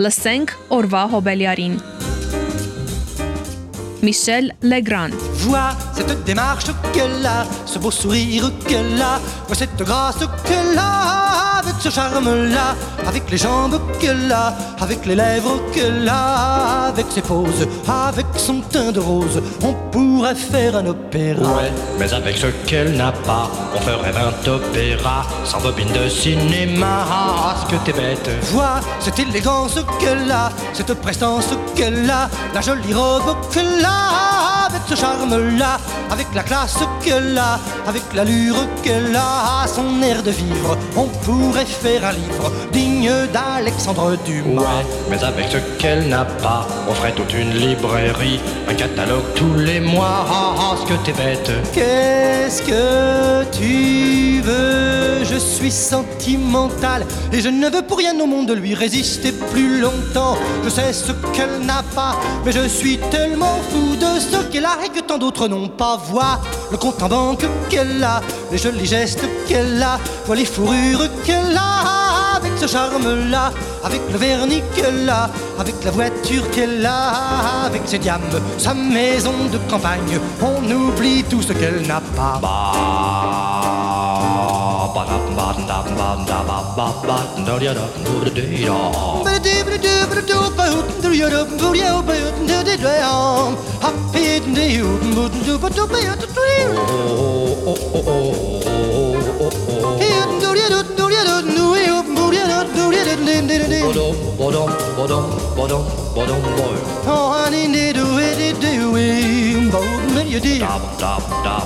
Լսենք օրվա հոբելյարին։ Michel Legrand. Vois cette démarche qu'elle a, ce beau sourire qu'elle a, vois cette grâce qu'elle a, avec ce charme-là, avec les jambes qu'elle a, avec les lèvres qu'elle a, avec ses poses, avec son teint de rose, on pourrait faire un opéra. Ouais, mais avec ce qu'elle n'a pas, on ferait vingt opéras, sans bobine de cinéma, ah, ce que t'es bête. Vois cette élégance qu'elle a, cette prestance qu'elle a, la jolie robe qu'elle a, avec ce charme-là, avec la classe qu'elle a, avec l'allure qu'elle a, son air de vivre, on pourrait faire un livre digne d'Alexandre Dumas. Ouais, mais avec ce qu'elle n'a pas, on ferait toute une librairie, un catalogue tous les mois, ah, ah, ce que t'es bête. Qu'est-ce que tu veux? Je suis sentimental et je ne veux pour rien au monde lui résister plus longtemps. Je sais ce qu'elle n'a pas, mais je suis tellement fou de ce qu'elle et que tant d'autres n'ont pas. Vois le compte en banque qu'elle a, les jolis gestes qu'elle a, vois les fourrures qu'elle a avec ce charme-là, avec le vernis qu'elle a, avec la voiture qu'elle a, avec ses diamants, sa maison de campagne. On oublie tout ce qu'elle n'a pas. Bah, Stop, stop, stop.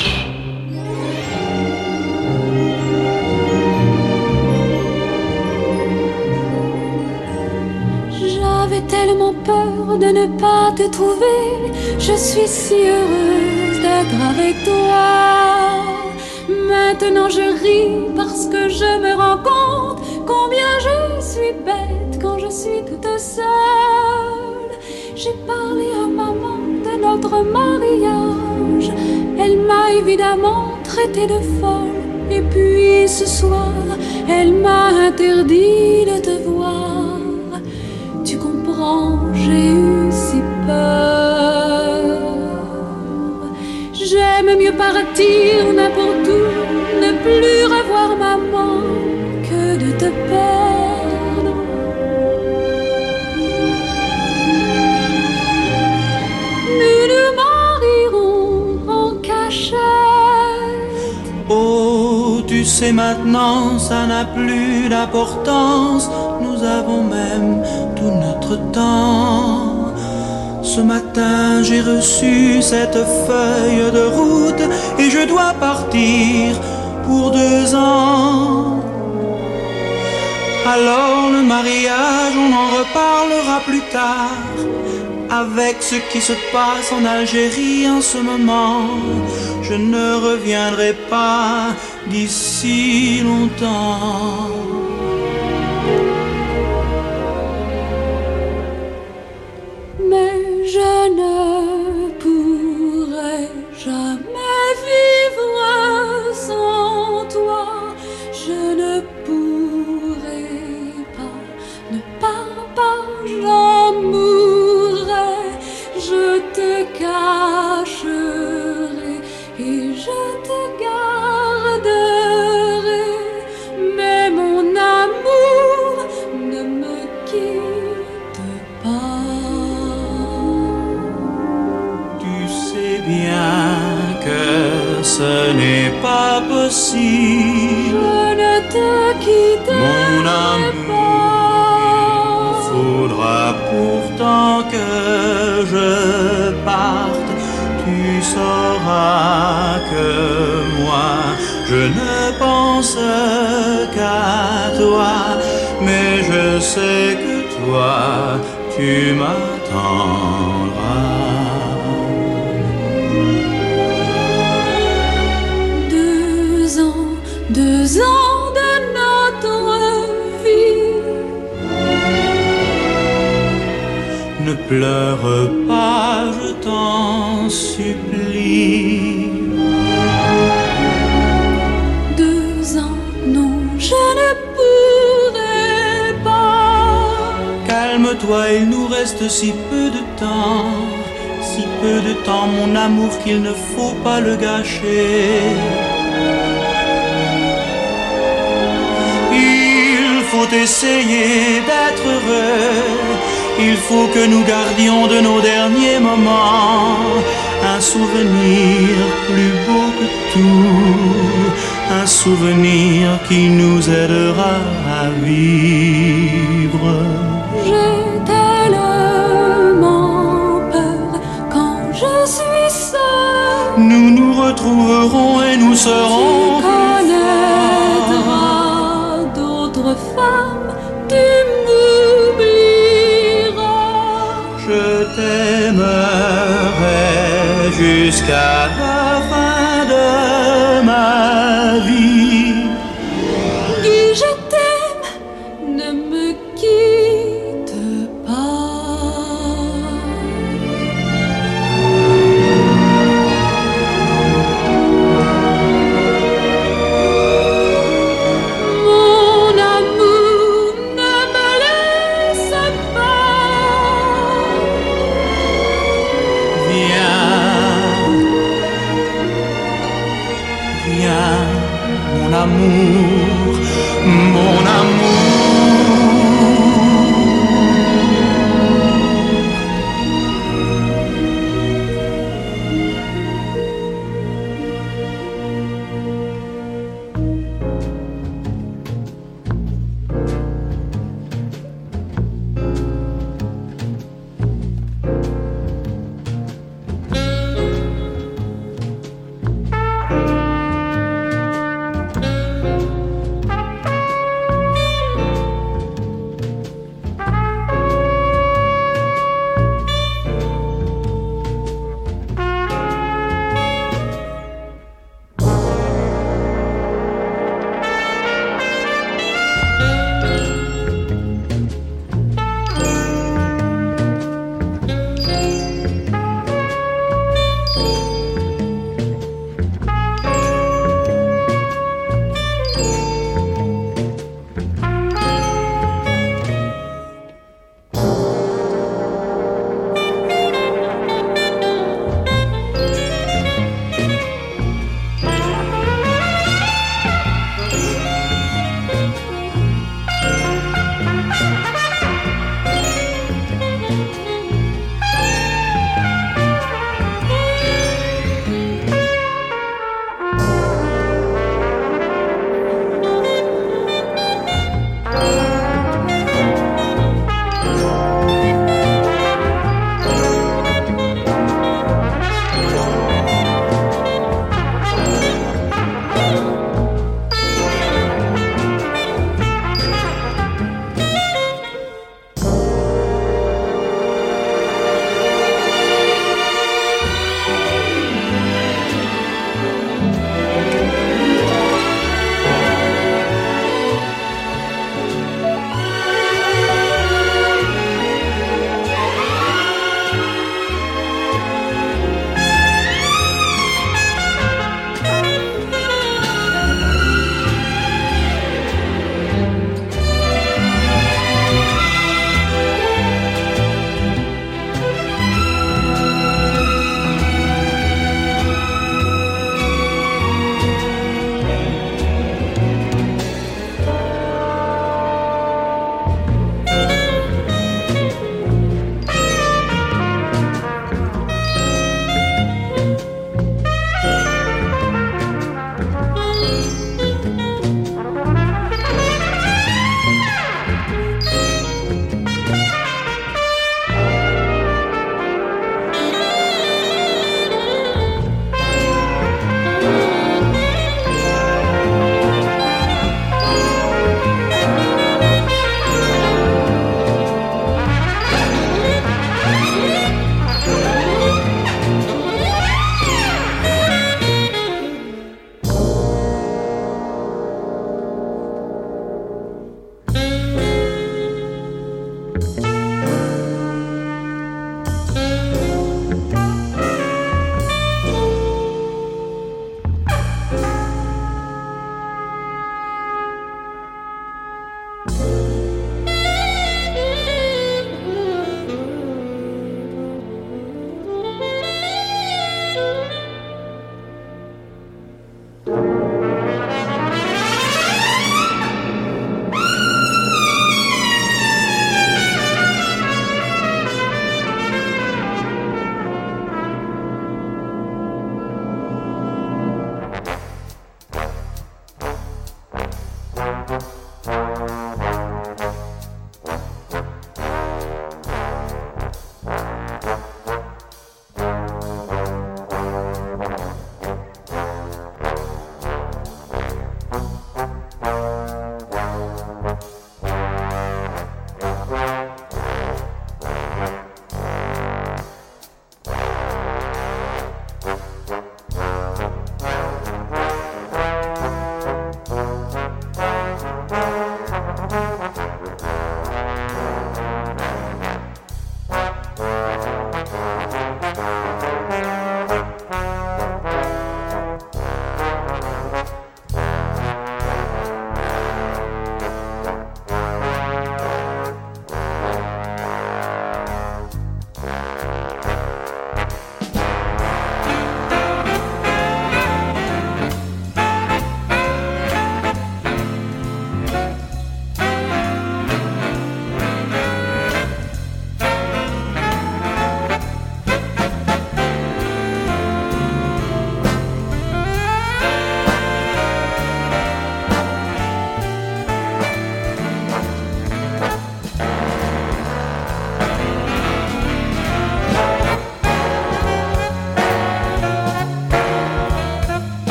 de ne pas te trouver. Je suis si heureuse d'être avec toi. Maintenant je ris parce que je me rends compte combien je suis bête quand je suis toute seule. J'ai parlé à maman de notre mariage. Elle m'a évidemment traité de folle. Et puis ce soir, elle m'a interdit de te voir. J'ai eu si peur. J'aime mieux partir n'importe où, ne plus revoir maman que de te perdre. Nous nous marierons en cachette. Oh, tu sais maintenant, ça n'a plus d'importance. Avons même tout notre temps. Ce matin, j'ai reçu cette feuille de route et je dois partir pour deux ans. Alors le mariage, on en reparlera plus tard. Avec ce qui se passe en Algérie en ce moment, je ne reviendrai pas d'ici longtemps. Possible. Je ne te quitterai Mon amour, il pas. faudra pourtant que je parte, tu sauras que moi, je ne pense qu'à toi, mais je sais que toi, tu m'attendras. Pleure pas, je t'en supplie. Deux ans, non, je ne pourrai pas. Calme-toi, il nous reste si peu de temps, si peu de temps, mon amour, qu'il ne faut pas le gâcher. Il faut essayer d'être heureux, il faut que nous gardions de nos derniers moments un souvenir plus beau que tout, un souvenir qui nous aidera à vivre. J'ai tellement peur quand je suis seule. Nous nous retrouverons et nous serons God. amour, mon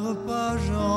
repage en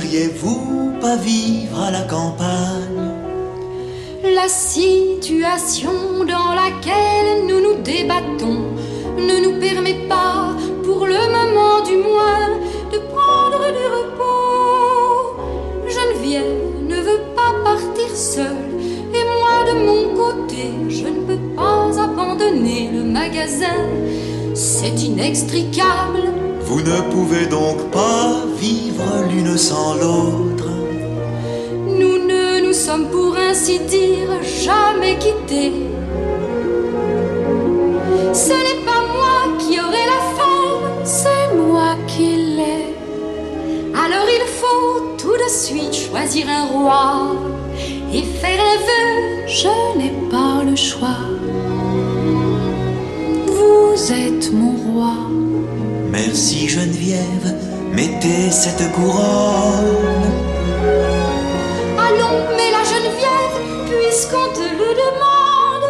n'iriez-vous pas vivre à la campagne? La situation dans laquelle nous nous débattons ne nous permet pas, pour le moment du moins, de prendre du repos. Geneviève ne veut pas partir seule, et moi de mon côté, je ne peux pas abandonner le magasin. C'est inextricable. Vous ne pouvez donc pas vivre l'une sans l'autre. Nous ne nous sommes pour ainsi dire jamais quittés. Ce n'est pas moi qui aurai la femme, c'est moi qui l'ai. Alors il faut tout de suite choisir un roi et faire un vœu. Je n'ai pas le choix. Vous êtes mon roi. Merci Geneviève, mettez cette couronne. Ah Allons, mais la Geneviève, puisqu'on te le demande.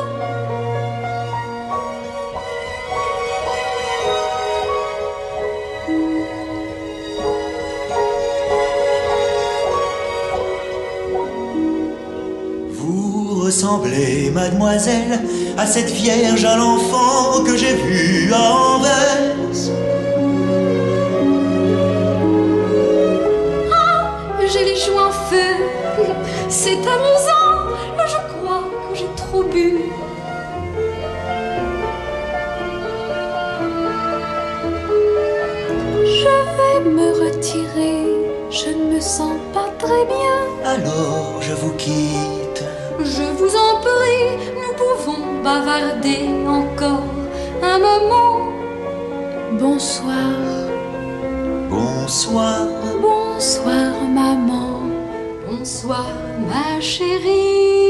Vous ressemblez, mademoiselle, à cette vierge à l'enfant que j'ai vue à Anvers. C'est amusant, je crois que j'ai trop bu. Je vais me retirer, je ne me sens pas très bien. Alors je vous quitte. Je vous en prie, nous pouvons bavarder encore un moment. Bonsoir. bonsoir bonsoir ma chérie.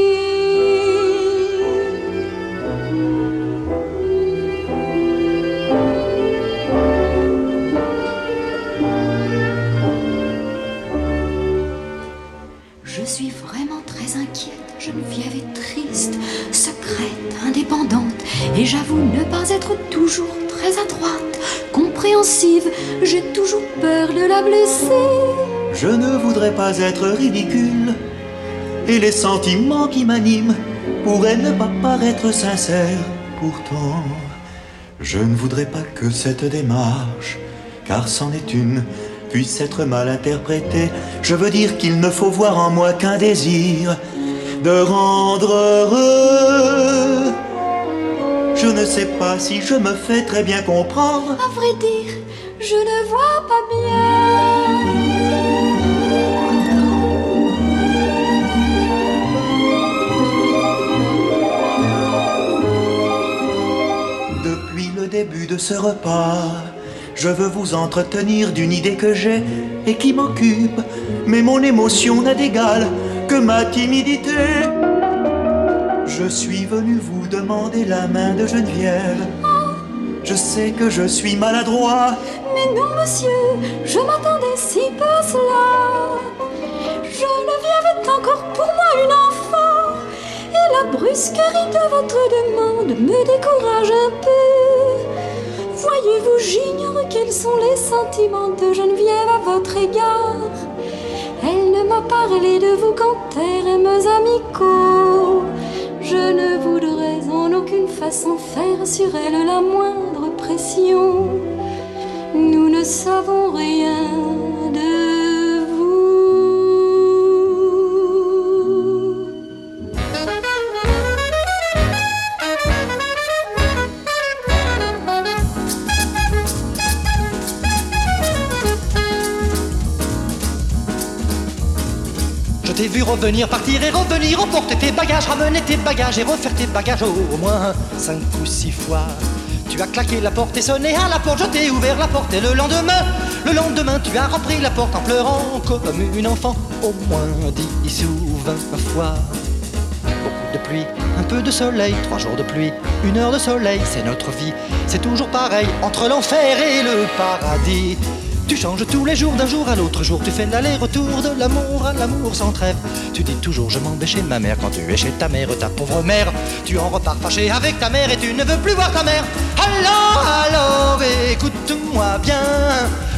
Je ne voudrais pas être ridicule. Et les sentiments qui m'animent pourraient ne pas paraître sincères. Pourtant, je ne voudrais pas que cette démarche, car c'en est une, puisse être mal interprétée. Je veux dire qu'il ne faut voir en moi qu'un désir de rendre heureux. Je ne sais pas si je me fais très bien comprendre. À vrai dire, je ne vois pas bien. Ce repas, je veux vous entretenir d'une idée que j'ai et qui m'occupe, mais mon émotion n'a d'égal que ma timidité. Je suis venu vous demander la main de Geneviève. Je sais que je suis maladroit, Mais non, monsieur, je m'attendais si peu à cela. Geneviève est encore pour moi une enfant. Et la brusquerie de votre demande me décourage un peu. Voyez-vous, j'ignore quels sont les sentiments de Geneviève à votre égard. Elle ne m'a parlé de vous qu'en termes amicaux. Je ne voudrais en aucune façon faire sur elle la moindre pression. Nous ne savons rien de t'ai vu revenir, partir et revenir, emporter tes bagages, ramener tes bagages et refaire tes bagages au moins cinq ou six fois. Tu as claqué la porte et sonné à la porte, je t'ai ouvert la porte et le lendemain, le lendemain, tu as repris la porte en pleurant comme une enfant, au moins dix ou vingt fois. Beaucoup de pluie, un peu de soleil, trois jours de pluie, une heure de soleil, c'est notre vie. C'est toujours pareil entre l'enfer et le paradis. Tu changes tous les jours d'un jour à l'autre jour, tu fais l'aller-retour de l'amour à l'amour sans trêve. Tu dis toujours je m'en vais chez ma mère quand tu es chez ta mère, ta pauvre mère. Tu en repars fâché avec ta mère et tu ne veux plus voir ta mère. Alors, alors, écoute-moi bien.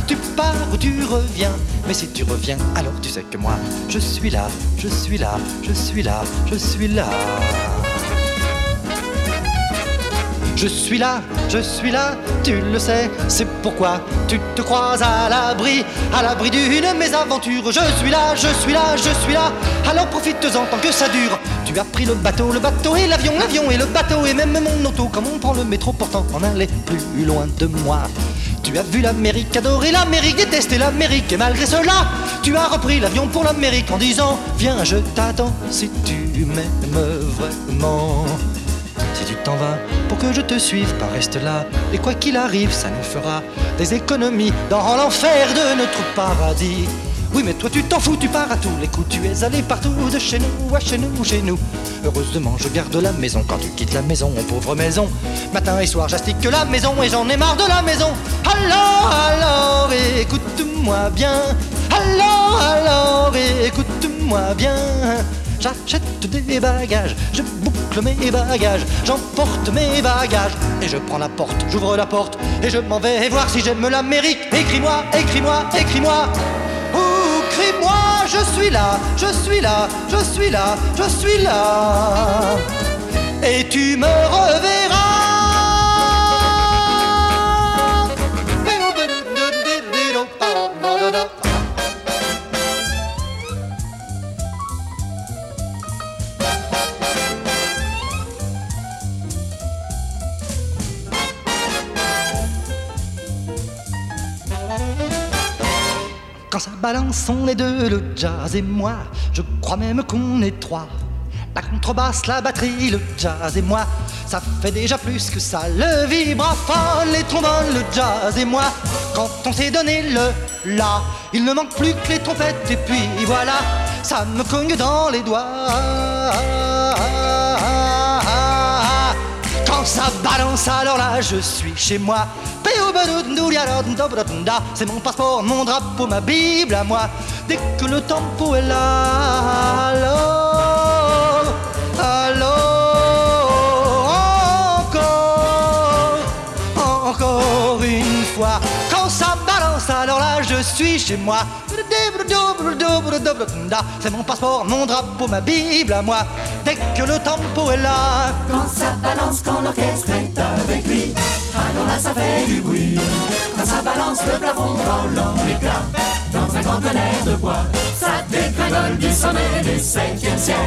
Tu pars ou tu reviens, mais si tu reviens, alors tu sais que moi, je suis là, je suis là, je suis là, je suis là. Je suis là, je suis là, tu le sais, c'est pourquoi tu te crois à l'abri, à l'abri d'une mésaventure. Je suis là, je suis là, je suis là, alors profite-en tant que ça dure. Tu as pris le bateau, le bateau et l'avion, l'avion et le bateau et même mon auto, comme on prend le métro pourtant en aller plus loin de moi. Tu as vu l'Amérique adorer l'Amérique, détester l'Amérique et malgré cela, tu as repris l'avion pour l'Amérique en disant Viens, je t'attends si tu m'aimes vraiment. T'en vas pour que je te suive, pas reste là. Et quoi qu'il arrive, ça nous fera des économies dans l'enfer de notre paradis. Oui, mais toi tu t'en fous, tu pars à tous les coups. Tu es allé partout de chez nous à chez nous, chez nous. Heureusement, je garde la maison quand tu quittes la maison, pauvre maison. Matin et soir, j'astique la maison et j'en ai marre de la maison. Alors, alors, écoute-moi bien. Alors, alors, écoute-moi bien. J'achète des bagages, je mes bagages, j'emporte mes bagages et je prends la porte, j'ouvre la porte et je m'en vais voir si j'aime l'Amérique. Écris-moi, écris-moi, écris-moi. Ou crie-moi, je suis là, je suis là, je suis là, je suis là. Et tu me reverras. On est deux, le jazz et moi. Je crois même qu'on est trois. La contrebasse, la batterie, le jazz et moi. Ça fait déjà plus que ça. Le vibraphone, les trombones, le jazz et moi. Quand on s'est donné le la, il ne manque plus que les trompettes. Et puis voilà, ça me cogne dans les doigts. Ça balance, alors là, je suis chez moi. C'est mon passeport, mon drapeau, ma Bible à moi. Dès que le tempo est là, alors, alors, encore, encore une fois. Quand ça balance, alors là, je suis chez moi. C'est mon passeport, mon drapeau, ma Bible à moi. Dès que le tempo est là. Quand ça balance, quand l'orchestre est avec lui, alors là ça fait du bruit. Quand ça balance le plafond dans l'éclat, dans un conteneur de bois, ça dégringole du sommet du septième ciel.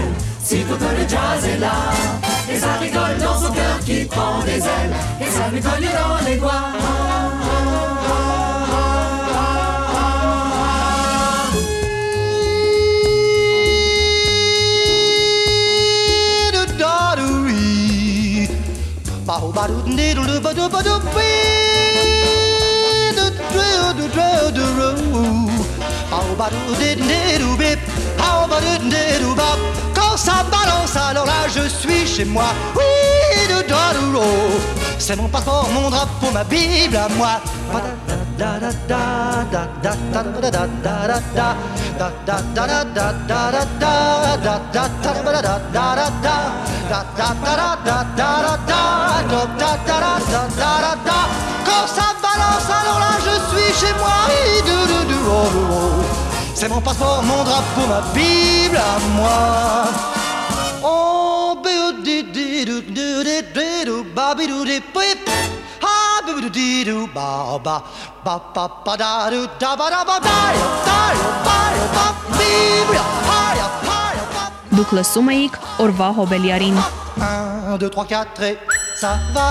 Si tout le jazz est là, et ça rigole dans son cœur qui prend des ailes, et ça lui cogne dans les doigts. Quand ça balance, alors là je suis chez moi. Oui, de C'est mon passeport, mon drapeau, ma Bible à moi. Quand ça balance, alors là je suis chez moi. C'est mon passeport, mon drapeau, ma Bible à moi. Oh, Դուք լսում էիք օրվա հոբելյարին։ 1, 2, 3, 4 et ça va